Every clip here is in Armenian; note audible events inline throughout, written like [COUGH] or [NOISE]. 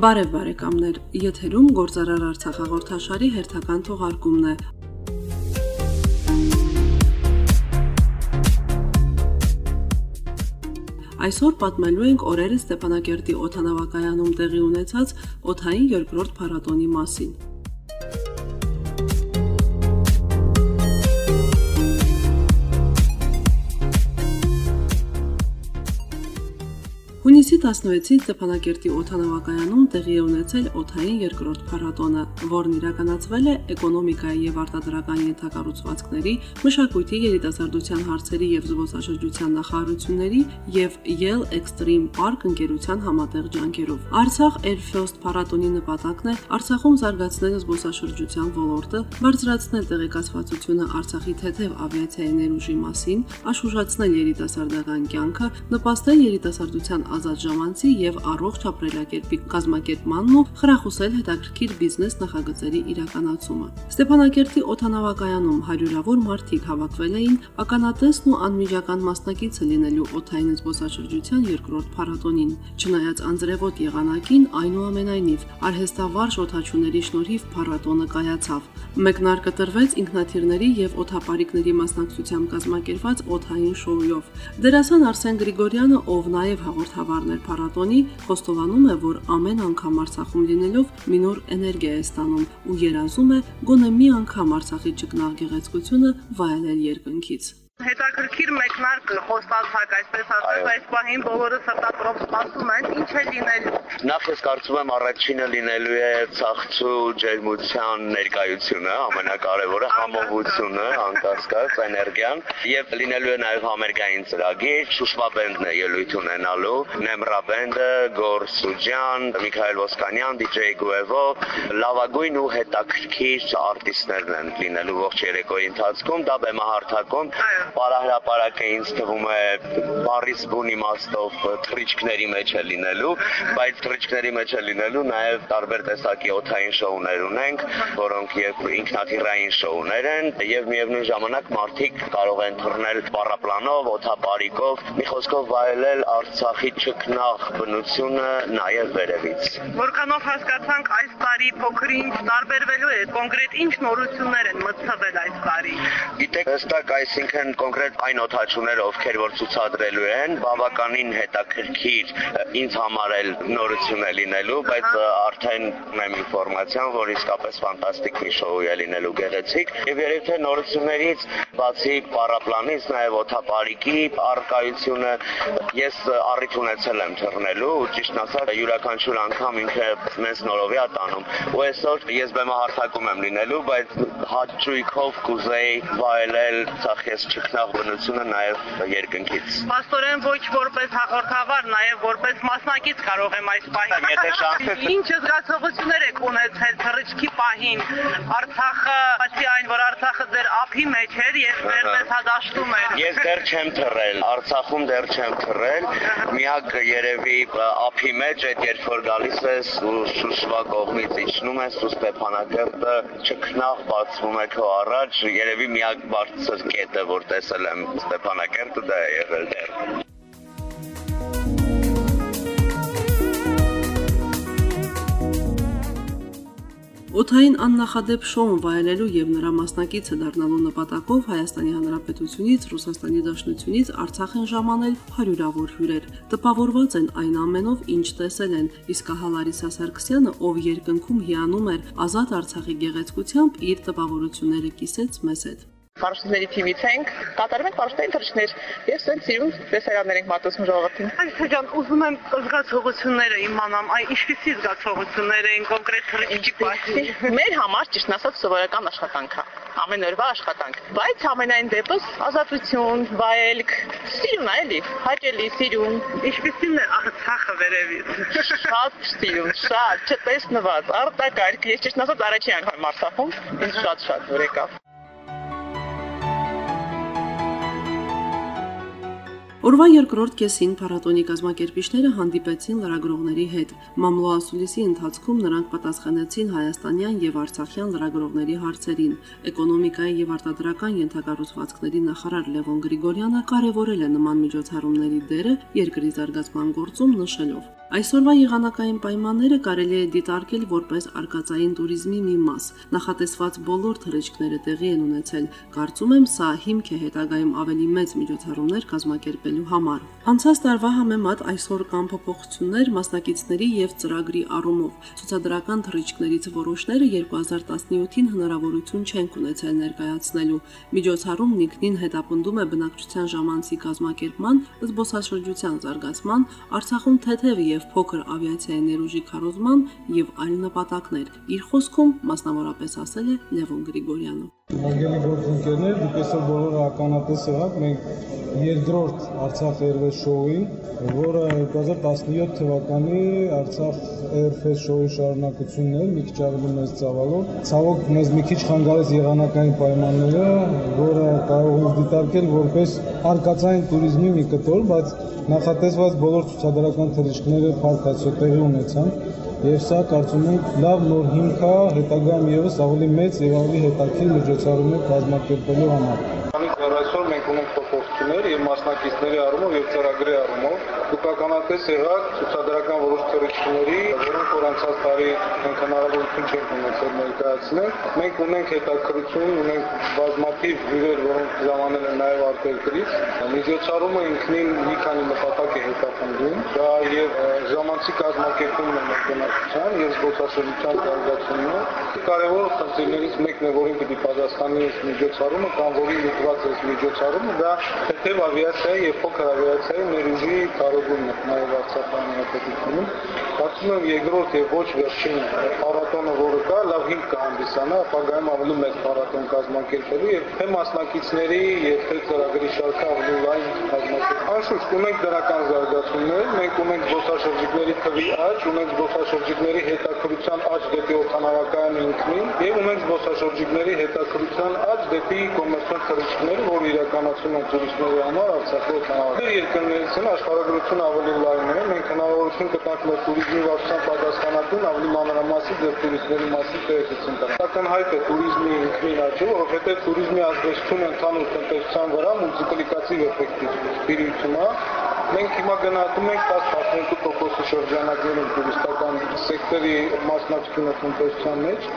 Բարև բարեկամներ, եթերում Գործարար Արցախ հաղորդաշարի հերթական թողարկումն է։ Այսօր պատմելու ենք օրերը Ստեփանակերտի օթանավակայանում տեղի ունեցած օթային երկրորդ փառատոնի մասին։ Հունիսի 16-ից Ստեփանակերտի օթանավակայանում տեղի է ունեցել օթային երկրորդ փառատոնը, որն իրականացվել է էկոնոմիկայի եւ արտադրական ենթակառուցվածքների, մշակույթի, երիտասարդության հարցերի եւ զբոսաշրջության նախարարությունների եւ Yale Extreme Park ընկերության համատեղ ջանքերով։ Արցախ Airfirst փառատոնի նպատակն է Արցախում զարգացնել զբոսաշրջության ոլորտը, բարձրացնել տեղեկացվածությունը Արցախի թեթև ավիացիայի ներուժի մասին, աշխուժացնել երիտասարդական կյանքը, նպաստել երիտասարդության ազատ ժամանցի եւ առողջ ապրելակերպի կազմակերպմանն ու խրախուսել հետաքրքիր բիզնես նախագծերի իրականացումը։ Ստեփանակերտի օթանավակայանում հարյուրավոր մարդիկ հավաքվել էին ականատեսն ու անմիջական մասնակիցը լինելու օթային զբոսաշրջության երկրորդ փառատոնին։ Չնայած անձրևոտ եղանակին, այնուամենայնիվ արհեստավարժ օթաչուների շնորհիվ փառատոնը կայացավ։ Մեկնարկը տրվեց ինքնաթիռների եւ օթապարիկների մասնակցությամբ կազմակերպված օթային շոուով։ Դերասան Արսեն Գրիգորյանը, ով նաեւ հաղորդ հավարներ փառատոնի, խոստովանում է, որ ամեն անգամ Արցախում լինելով մի նոր էներգիա է ստանում ու երազում է գոնե մի անգամ Արցախի ճկնաղ գեղեցկությունը վայելել երկնքից հետաքրքիր մեկնարկ խոստացակ, այսպես ասած, այս պահին բոլորը սրտատրոփ սպասում են, ինչ է լինելու։ Նախ ես կարծում եմ առաջինը լինելու է ցաղցու ջերմության ներկայությունը, ամենակարևորը համովությունը, անկասկած էներգիան, եւ լինելու է նաեւ համերգային ծրագիր, Շուշվաբենդն է ելույթ ունենալու, Նեմրաբենդը, Գոր Սուջյան, Միքայել Ոսկանյան, DJ Գուևո, լավագույն ու հետաքրքիր արտիստներն են լինելու ողջ երեկոյի ընթացքում, դա բեմահարթակում Պարահրապարակը ինձ թվում է բարիս բուն իմաստով թրիչքների մեջ է լինելու, բայց թրիչքների մեջ է լինելու նաև տարբեր տեսակի օթային շոուներ ունենք, որոնք եւ ինքնաթիռային շոուներ են եւ միևնույն ժամանակ մարդիկ կարող են թռնել պարապլանով, օթապարիկով, մի խոսքով վայելել Արցախի ճկնաղ բնությունը նաև վերևից։ Որքանով հասկացանք այս տարի փոքրինչ տարբերվելու է, կոնկրետ ինչ նորություններ են մտցվել այս տարի։ Գիտեք, հստակ այսինքն կոնկրետ այն օթաչուները, ովքեր որ ցուցադրելու են, բավականին հետաքրքիր ինձ համար էլ նորություն է լինելու, բայց արդեն ունեմ ինֆորմացիան, որ իսկապես ֆանտաստիկ մի շոու է լինելու գեղեցիկ եւ երբ թե նորություններից բացի պարապլանից նաեւ օթապարիկի արկայությունը ես առիթ ունեցել եմ թռնելու ու ճիշտ ասած յուրաքանչյուր անգամ ինքը մեզ նորովի է տանում ու այսօր ես բեմահարթակում եմ լինելու բայց հաճույքով կուզեի վայելել ցախես ճկնաղ բնությունը նաև երկնքից։ Պաստորեն ոչ որպես հաղորդավար, նաև որպես մասնակից կարող եմ այս պահին։ Եթե շանս [LAUGHS] Ինչ զգացողություններ եք ունեցել թռիչքի պահին։ Արցախը, բացի այն, որ Արցախը ձեր ափի մեջ էր եւ վերնես հադաշտում էր։ Ես դեռ չեմ թռել, Արցախում դեռ չեմ թռել։ Միակ երևի ափի մեջ այդ երբ որ գալիս ես ու Շուշվա կողմից իջնում ես ու Ստեփանակերտը ճկնաղ բացվում է քո առաջ, երևի միակ բարձր կետը, որ տեսել եմ Ստեփանակերտը դա է եղել դեռ։ Օթային աննախադեպ շոուն վայելելու եւ նրա մասնակիցը դառնալու նպատակով Հայաստանի Հանրապետությունից, Ռուսաստանի Դաշնությունից Արցախ են ժամանել հարյուրավոր հյուրեր։ Տպավորված են այն ամենով, ինչ տեսել են, իսկ Հալարիսա Սարգսյանը, ով երկնքում հիանում էր ազատ Արցախի գեղեցկությամբ, իր տպավորությունները կիսեց մեզ հետ Մարշրուտների թիմից ենք, կատարում ենք մարշրուտային թռիչքներ եւ սենց սիրուն տեսարաններ ենք մատուցում ժողովրդին։ Այս ջան, ուզում եմ զգացողությունները իմանամ, այ ինչպիսի զգացողություններ են կոնկրետ թռիչքի պահին։ Մեր համար ճիշտ ասած սովորական աշխատանք է ամեն օրվա աշխատանք, բայց ամենայն դեպս ազատություն, վայելք, սիրուն էլի, հաճելի սիրուն։ Ինչպիսին է Արցախը վերևից։ Շատ սիրուն, շատ չտեսնված, արտակարգ։ Ես ճիշտ ասած առաջին անգամ Արցախում, ինձ շատ-շատ որ Օրվա երկրորդ կեսին փառատոնի կազմակերպիչները հանդիպեցին լրագրողների հետ։ Մամլոասուլիսի ընթացքում նրանք պատասխանեցին հայաստանյան եւ արցախյան լրագրողների հարցերին։ Էկոնոմիկայի եւ արտադրական ենթակառուցվածքների նախարար Լևոն Գրիգորյանը կարևորել է նման միջոցառումների դերը երկրի զարգացման գործում նշելով. Այսօրվա եղանակային պայմանները կարելի է դիտարկել որպես արկածային туриզմի մի մաս։ Նախատեսված բոլոր թռիչքները տեղի են ունեցել։ Կարծում եմ, սա հիմք է հետագայում ավելի մեծ միջոցառումներ կազմակերպելու համար։ Անցած տարվա համեմատ այսօր կան փոփոխություններ մասնակիցների եւ ծրագրի առումով։ Ցուցադրական թռիչքներից որոշները 2017-ին հնարավորություն չեն ունեցել ներկայացնելու։ Միջոցառումն ինքնին հետապնդում է բնակչության ժամանցի կազմակերպման, զբոսաշրջության զարգացման, Արցախում թեթև եւ եւ փոքր ավիացիայի ներուժի քարոզման եւ այլ նպատակներ։ Իր խոսքում մասնավորապես ասել է Լևոն Գրիգորյանը։ Ողջունի գործընկերներ, դուք այսօր բոլորը ականատես եղաք, հա, մենք երկրորդ Արցախ Airways շոուին, որը 2017 թվականի Արցախ Airways շոուի շարունակությունն էր, մի քիչ ավելի մեծ ծավալով։ Ցավոք մեզ մի քիչ խանգարեց եղանակային պայմանները, որը կարող ենք դիտարկել որպես արկածային туриզմի մի կտոր, բայց նախատեսված բոլոր ցուցադրական թռիչքները փառք Աստծո տեղի ունեցան եւ սա կարծում եմ լավ նոր հիմք է հետագայում եւս ավելի մեծ եւ ավելի հետաքրքիր միջոցառումներ կազմակերպելու համար։ այսօր մենք ունենք փոփոխություններ եւ մասնակիցների առումով եւ ծրագրի առումով, դուք ականատես եղաք ցուցադրական որոշ թռիչքների, որոնք որ անցած տարի մենք հնարավորություն չենք ունեցել ներկայացնել։ Մենք ունենք հետաքրություն, ունենք բազմաթիվ հյուրեր, որոնք ժամանել են նաեւ արտերկրից։ Միջոցառումը ինքնին մի քանի նպատակ է հետապնդում։ Դա եւ ժամանցի կազմակերպումն է մեր տնտեսության եւ զբոսաշրջության զարգացումը կարևոր խնդիրներից մեկն է, որին պիտի պատասխանի այս միջոցառումը կամ որի ուղղված այս միջոցառումը, դա թեթև ավիացիայի եւ փոքր ավիացիայի ներուժի կարողումն է նաեւ Արցախի հանրապետությունում։ Կարծում եմ երկրորդ եւ ոչ վերջին փառատոնը, որը կա, լավ հիմք կհանդիսանա ապագայում ավելի մեծ փառատոն կազմակերպելու եւ թե մասնակիցների եւ թե ծրագրի շարքը ավելի լայն կազմակերպելու։ Անշուշտ ունենք դրական զարգացումներ, մենք ունենք զբոսաշրջիկների թվի աճ, ունենք զբոսաշրջիկների հետաքրության աճ դեպի օթանավակայանը ինքնին եւ ունենք զբոսաշրջիկների հետաքրության աճ դեպի կոմերցիոն թռիչքները, որ իրականացում են տուրիստների համար Արցախի օթանավակայանը։ Երկրներից են աշխարհագրությունը ավելի լայն է, մենք հնարավորություն կտանք մեր туриզմի վարչության պատասխանատուն ավելի մանրամասն դեր туриզմերի մասին տեղեկություն տալ։ Սակայն հայտ է туриզմի ինքնին աճը, որովհետև туриզմի ազդեցությունը ընդհանուր տնտեսության վրա մուլտիպլիկատիվ էֆեկտի դիրույթն է Մենք հիմա գնահատում ենք 10-12% շրջանակներում տուրիստական սեկտորի մասնակցությունը տնտեսության մեջ,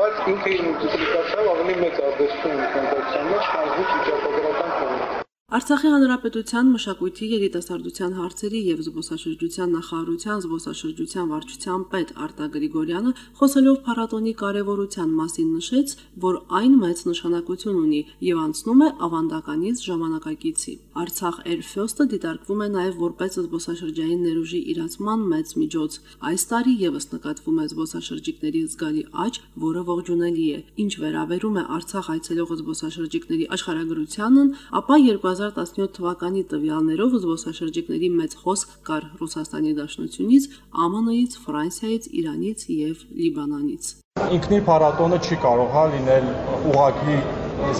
բայց ինքը իր մուլտիպլիկացիայով ավելի մեծ ազդեցություն ունի տնտեսության մեջ, քան ոչ վիճակագրական կողմից։ Արցախի հանրապետության մշակույթի երիտասարդության հարցերի եւ զբոսաշրջության նախարարության զբոսաշրջության վարչության պետ Արտա Գրիգորյանը խոսելով փառատոնի կարևորության մասին նշեց, որ այն մեծ նշանակություն ունի եւ անցնում է ավանդականից ժամանակակիցի։ Արցախ Airfest-ը դիտարկվում է նաեւ որպես զբոսաշրջային ներուժի իրացման մեծ միջոց։ Այս տարի եւս նկատվում է զբոսաշրջիկների զգալի աճ, որը ողջունելի է։ Ինչ վերաբերում է Արցախ այցելող զբոսաշրջիկների աշխարհագրությանն, ապա 2000 2017 թվականի տվյալներով զբոսաշրջիկների մեծ հոսք կար Ռուսաստանի Դաշնությունից, ԱՄՆ-ից, Ֆրանսիայից, Իրանից եւ Լիբանանից։ Ինքնին փառատոնը չի կարող հա լինել ուղակի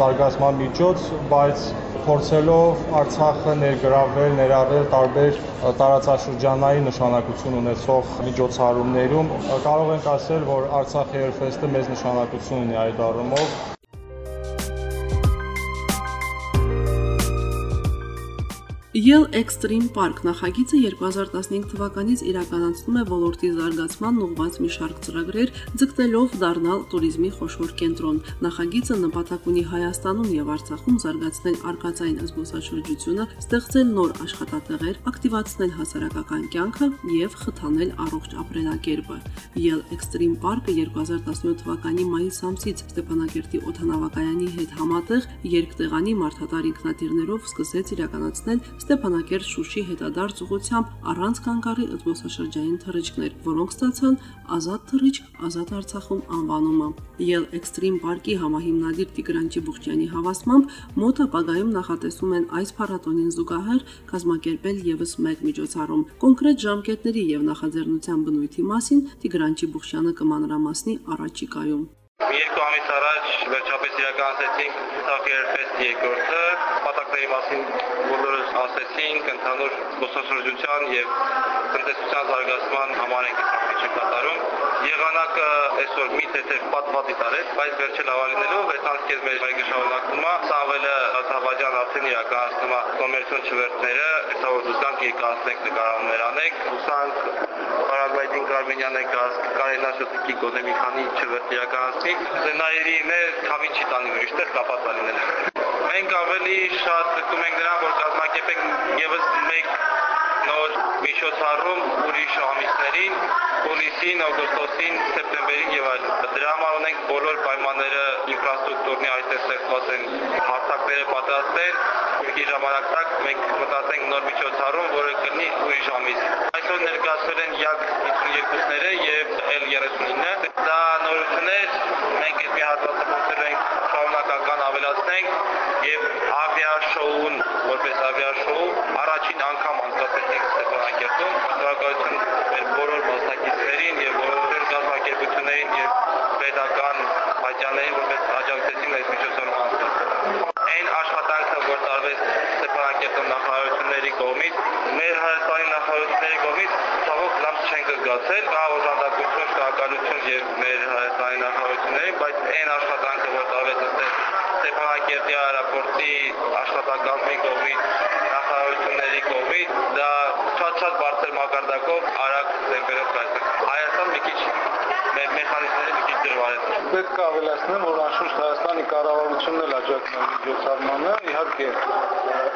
զարգացման միջոց, բայց փորձելով Արցախը ներգրավել, ներառել տարբեր տարածաշրջանային նշանակություն ունեցող միջոցառումներում, կարող ենք ասել, որ Արցախ Airfest-ը մեծ նշանակություն ունի այդ առումով։ Yale Extreme Park նախագիծը 2015 թվականից իրականացնում է ոլորտի զարգացման ուղղված մի շարք ծրագրեր, ձգտելով դառնալ туриզմի խոշոր կենտրոն։ Նախագիծը նպատակ ունի Հայաստանում եւ Արցախում զարգացնել արկածային զբոսաշրջությունը, ստեղծել նոր աշխատատեղեր, ակտիվացնել հասարակական կյանքը եւ խթանել առողջ ապրելակերպը։ Yale Extreme Park-ը 2017 թվականի մայիս ամսից Ստեփանակերտի օթանավակայանի հետ համատեղ երկտեղանի մարդատար ինքնատիրներով սկսեց իրականացնել Ստեփանակերտ Շուշի հետադարձ ուղությամբ առանց կանգառի զբոսաշրջային թռիչքներ, որոնք ստացան Ազատ թռիչք Ազատ Արցախում անվանումը։ Yell Extreme Park-ի համահիմնադիր Տիգրան Ճիբուխյանի հավաստմամբ մոտ ապագայում նախատեսում են այս փառատոնին զուգահեռ կազմակերպել եւս մեկ միջոցառում։ Կոնկրետ ժամկետների եւ նախաձեռնության բնույթի մասին Տիգրան Ճիբուխյանը կմանրամասնի առաջիկայում։ Երկու ամիս առաջ վերջապես իրականացեցինք Սախերֆեստ երկրորդը, պատակների մասին բոլորս ասեցինք, ընդհանուր ուսումնասիրության եւ տնտեսության զարգացման համարենք է կատարում։ Եղանակը այսօր մի թեթև պատվատի տարեց, բայց վերջը լավ լինելով այս անցքեզ մեր վայրի շարունակումը Սավելը Աթավաջան արդեն իրականացնում է կոմերցիոն չվերթները, հեսա որ դուքանք եկացնենք նկարահանումներ անենք, ուսանք Արագայդին Կարմենյանը գազ Կարենաշոտիկի գոնե մի քանի չվերթ իրականացնի, սցենարի մեր քավի չի տանի ուրիշտեղ կապած լինել։ Մենք ավելի շատ դիտում ենք նրան, որ կազմակերպենք եւս մեկ նոր միջոցառում ուրիշ ամիսներին, հուլիսին, օգոստոսին, սեպտեմբերին եւ այլն։ Դրա համար ունենք բոլոր պայմանները ինֆրաստրուկտուրնի այստեղ ստեղծված են հարթակները պատրաստել։ Մի ժամանակ տակ մենք մտածենք նոր միջոցառում, որը կլինի ուրիշ ամիս։ Այսօր ներկայացվել են յակ 52-ները եւ L39-ը։ Դա նորություններ, մենք այդ մի հատվածը փորձել ենք շարունակական ավելացնենք եւ ավիաշոուն, որպես ավիաշոու առաջին անգամ Ստեփանագերտին Ստեփանագերտում շնորհակալություն մեր բոլոր մասնակիցներին եւ բոլոր կազմակերպություններին եւ pedagogan աջաններին որպես աջակցեցին այս միջոցառմանը այն աշխատանքը որ տարվեց Ստեփանագերտում նախարարությունների կողմից մեր հայաստանի նախարարությունների կողմից ցավոք լավ չեն գացել դա օժանդակություն շնորհակալություն եւ մեր հայաստանի նախարարություններին բայց այն աշխատանքը որ տարվեց Ստեփանագերտի аэроպորտի աշխատակազմի կողմից մակարդակով արագ տեմպերով կայացավ։ Հայաստան մի քիչ մեխանիզմները մի քիչ դրվար են։ Պետք է ավելացնեմ, որ անշուշտ Հայաստանի կառավարությունն էլ աջակցում է միջոցառմանը, իհարկե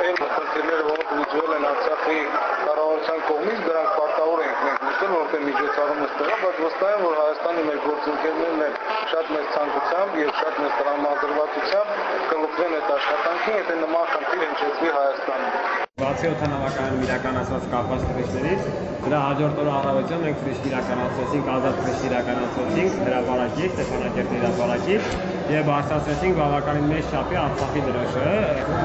այն խնդիրները, որոնք լուծվել են Արցախի կառավարության կողմից, դրանք պարտավոր ենք մենք լուծել, որովհետեւ միջոցառումը ստեղա, բայց վստահ եմ, որ Հայաստանի մեր գործընկերներն էլ շատ մեծ ցանկությամբ եւ շատ մեծ տրամադրվածությամբ կլուծվեն այդ աշխատանքին, եթե նման խնդիր հնչեցվի Հայաստանում։ Բացի օթանավականում իրականացված կապված թռիչքներից, դրա հաջորդ օրը առավոտյան մենք թռիչք իրականացրեցինք, ազատ թռիչք իրականացրեցինք հրապարակից, Ստեփանակերտի հրապարակից եւ բարձրացրեցինք բավականին մեծ չափի Արցախի դրոշը։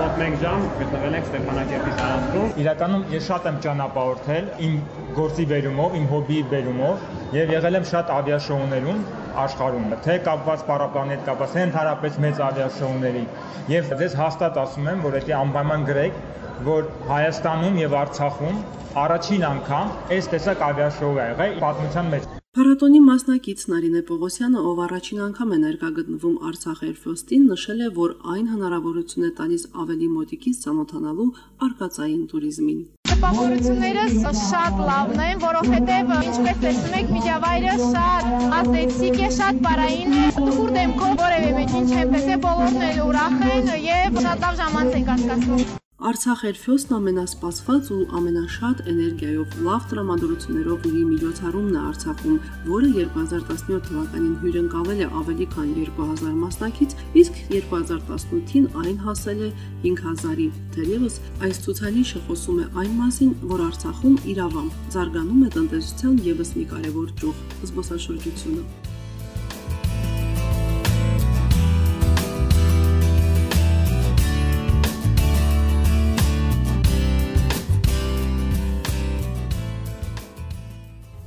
Մոտ 1 ժամ գտնվել ենք Ստեփանակերտի տարածքում։ Իրականում ես շատ եմ ճանապարհորդել իմ գործի բերումով, իմ հոբիի բերումով եւ եղել եմ շատ ավիաշոուներում աշխարհում, թե կապված պարապանի հետ կապված, թե ընդհանրապես մեծ ավիաշոուների։ Եվ ես հաստատ ասում եմ, որ դա անպայման գրեք, որ Հայաստանում եւ Արցախում առաջին անգամ այս տեսակ ավիաշոու է եղել պատմության մեջ։ Փառատոնի մասնակիցն Արինե Պողոսյանը, ով առաջին անգամ է ներկայգտնվում Արցախ Էրֆոստին, նշել է, որ այն հնարավորություն է տալիս ավելի մոտիկից ճանոթանալու արկածային туриզմին։ Տպավորությունները շատ լավն են, որովհետև ինչպես տեսնում եք, միջավայրը շատ ազդեցիկ է, շատ բարային է։ Տխուր դեմքով որևէ մեկին չեմ տեսել, բոլորն էլ ուրախ են եւ շատ լավ ժամանց ենք անցկացնում։ Արցախ Airflost-ն ամենասպասված ու ամենաշատ էներգիայով լավ տրամադրություններով ունի միջոցառումն է Արցախում, որը 2017 թվականին հյուրընկալել է ավելի քան 2000 մասնակից, իսկ 2018-ին այն հասել է 5000-ի։ Թերևս այս ցուցանիշը խոսում է այն մասին, որ Արցախում իրավամբ զարգանում է տնտեսության եւս մի կարևոր ճյուղ՝ զբոսաշրջությունը։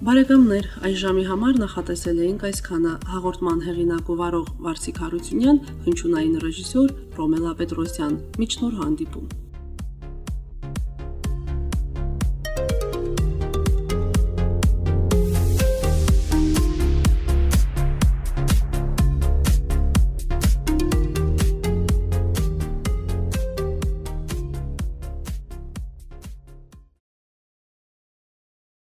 Բարեկամներ, այս ժամի համար նախատեսել էինք այսքանը։ Հաղորդման հեղինակ ու վարող Վարսիկ Հարությունյան, հնչյունային ռեժիսոր Ռոմելա Պետրոսյան։ Միջնոր հանդիպում։